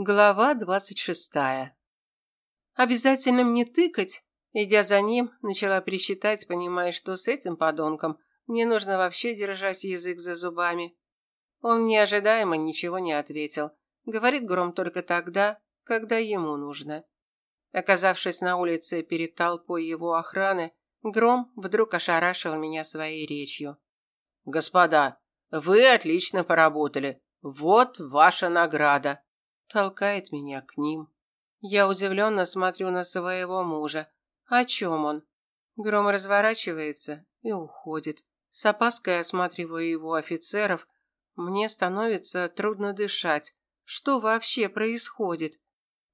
Глава двадцать шестая. Обязательно мне тыкать? Идя за ним, начала пересчитать, понимая, что с этим подонком мне нужно вообще держать язык за зубами. Он неожидаемо ничего не ответил. Говорит Гром только тогда, когда ему нужно. Оказавшись на улице перед толпой его охраны, Гром вдруг ошарашил меня своей речью. «Господа, вы отлично поработали. Вот ваша награда толкает меня к ним. Я удивленно смотрю на своего мужа. О чем он? Гром разворачивается и уходит. С опаской осматриваю его офицеров. Мне становится трудно дышать. Что вообще происходит?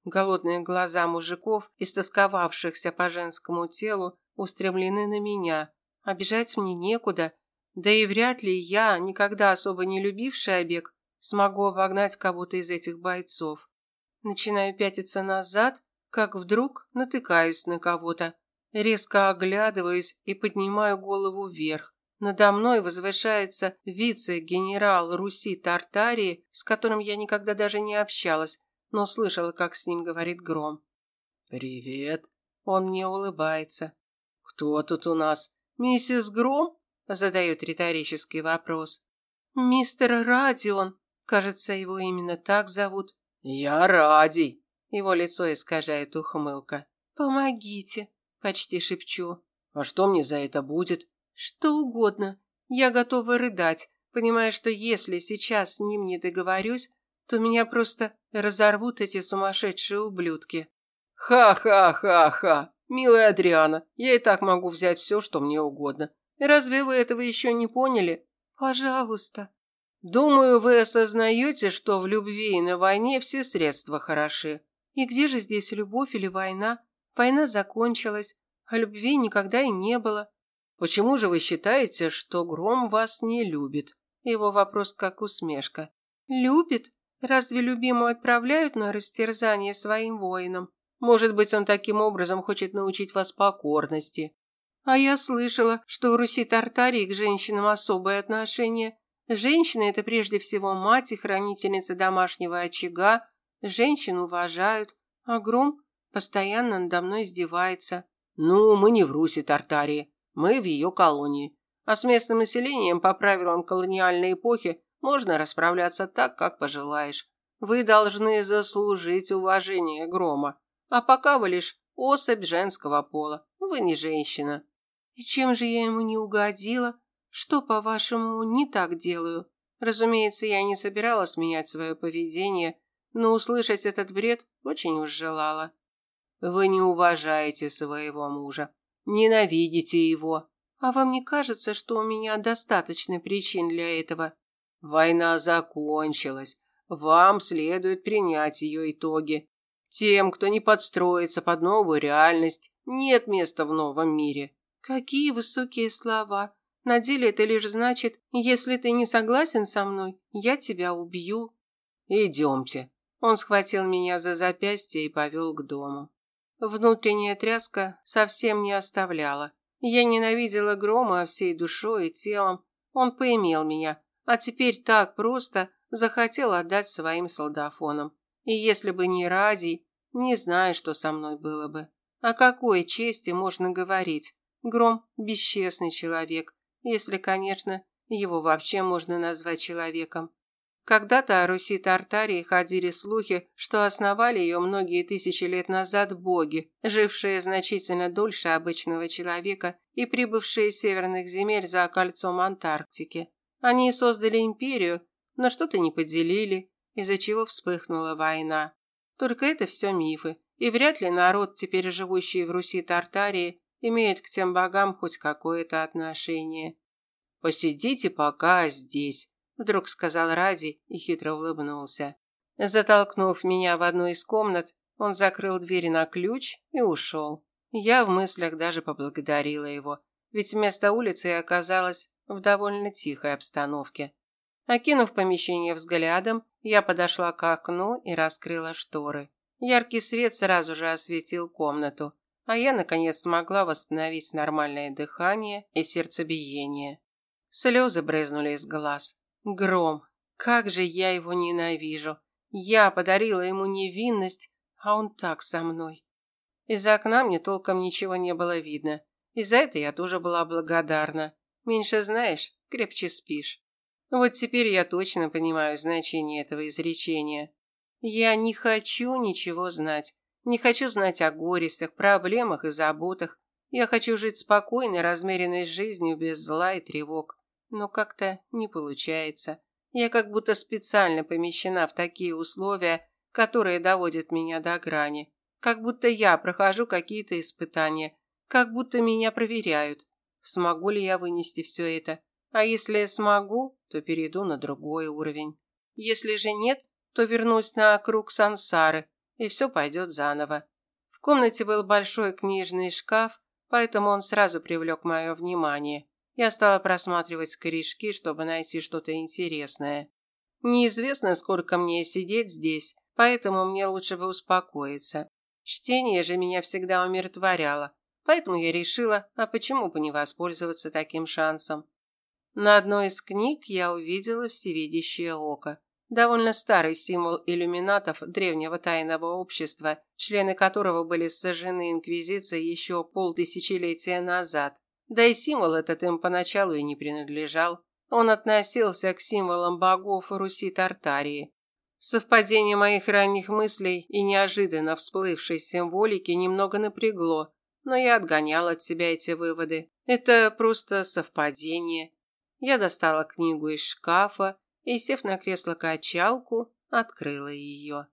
Голодные глаза мужиков, истосковавшихся по женскому телу, устремлены на меня. Обижать мне некуда. Да и вряд ли я, никогда особо не любившая бег, смогу обогнать кого-то из этих бойцов. Начинаю пятиться назад, как вдруг натыкаюсь на кого-то. Резко оглядываюсь и поднимаю голову вверх. Надо мной возвышается вице-генерал Руси Тартарии, с которым я никогда даже не общалась, но слышала, как с ним говорит Гром. «Привет». Он мне улыбается. «Кто тут у нас?» «Миссис Гром?» задает риторический вопрос. «Мистер Радион», Кажется, его именно так зовут. Я Радий. Его лицо искажает ухмылка. Помогите, почти шепчу. А что мне за это будет? Что угодно. Я готова рыдать, понимая, что если сейчас с ним не договорюсь, то меня просто разорвут эти сумасшедшие ублюдки. Ха-ха-ха-ха. Милая Адриана, я и так могу взять все, что мне угодно. Разве вы этого еще не поняли? Пожалуйста. Думаю, вы осознаете, что в любви и на войне все средства хороши. И где же здесь любовь или война? Война закончилась, а любви никогда и не было. Почему же вы считаете, что Гром вас не любит? Его вопрос как усмешка. Любит? Разве любимую отправляют на растерзание своим воинам? Может быть, он таким образом хочет научить вас покорности. А я слышала, что в Руси Тартарии к женщинам особое отношение. Женщина – это прежде всего мать и хранительница домашнего очага. Женщин уважают, а Гром постоянно надо мной издевается. Ну, мы не в Руси Тартарии, мы в ее колонии. А с местным населением по правилам колониальной эпохи можно расправляться так, как пожелаешь. Вы должны заслужить уважение Грома. А пока вы лишь особь женского пола. Вы не женщина. И чем же я ему не угодила? Что, по-вашему, не так делаю? Разумеется, я не собиралась менять свое поведение, но услышать этот бред очень уж желала. Вы не уважаете своего мужа, ненавидите его. А вам не кажется, что у меня достаточно причин для этого? Война закончилась. Вам следует принять ее итоги. Тем, кто не подстроится под новую реальность, нет места в новом мире. Какие высокие слова. На деле это лишь значит, если ты не согласен со мной, я тебя убью. Идемте. Он схватил меня за запястье и повел к дому. Внутренняя тряска совсем не оставляла. Я ненавидела Грома всей душой и телом. Он поимел меня, а теперь так просто захотел отдать своим солдафонам. И если бы не Радий, не знаю, что со мной было бы. О какой чести можно говорить? Гром – бесчестный человек, если, конечно, его вообще можно назвать человеком. Когда-то о Руси Тартарии ходили слухи, что основали ее многие тысячи лет назад боги, жившие значительно дольше обычного человека и прибывшие с северных земель за кольцом Антарктики. Они создали империю, но что-то не поделили, из-за чего вспыхнула война. Только это все мифы, и вряд ли народ, теперь живущий в Руси Тартарии, имеет к тем богам хоть какое-то отношение. «Посидите пока здесь», – вдруг сказал Ради и хитро улыбнулся. Затолкнув меня в одну из комнат, он закрыл двери на ключ и ушел. Я в мыслях даже поблагодарила его, ведь вместо улицы я оказалась в довольно тихой обстановке. Окинув помещение взглядом, я подошла к окну и раскрыла шторы. Яркий свет сразу же осветил комнату а я, наконец, смогла восстановить нормальное дыхание и сердцебиение. Слезы брызнули из глаз. Гром. Как же я его ненавижу. Я подарила ему невинность, а он так со мной. Из окна мне толком ничего не было видно. И за это я тоже была благодарна. Меньше знаешь, крепче спишь. Вот теперь я точно понимаю значение этого изречения. Я не хочу ничего знать. Не хочу знать о горестях, проблемах и заботах. Я хочу жить спокойной, размеренной жизнью, без зла и тревог. Но как-то не получается. Я как будто специально помещена в такие условия, которые доводят меня до грани. Как будто я прохожу какие-то испытания. Как будто меня проверяют. Смогу ли я вынести все это? А если смогу, то перейду на другой уровень. Если же нет, то вернусь на круг сансары, и все пойдет заново. В комнате был большой книжный шкаф, поэтому он сразу привлек мое внимание. Я стала просматривать корешки, чтобы найти что-то интересное. Неизвестно, сколько мне сидеть здесь, поэтому мне лучше бы успокоиться. Чтение же меня всегда умиротворяло, поэтому я решила, а почему бы не воспользоваться таким шансом. На одной из книг я увидела всевидящее око довольно старый символ иллюминатов древнего тайного общества, члены которого были сожжены инквизицией еще полтысячелетия назад. Да и символ этот им поначалу и не принадлежал. Он относился к символам богов Руси Тартарии. Совпадение моих ранних мыслей и неожиданно всплывшей символики немного напрягло, но я отгонял от себя эти выводы. Это просто совпадение. Я достала книгу из шкафа и, сев на кресло-качалку, открыла ее.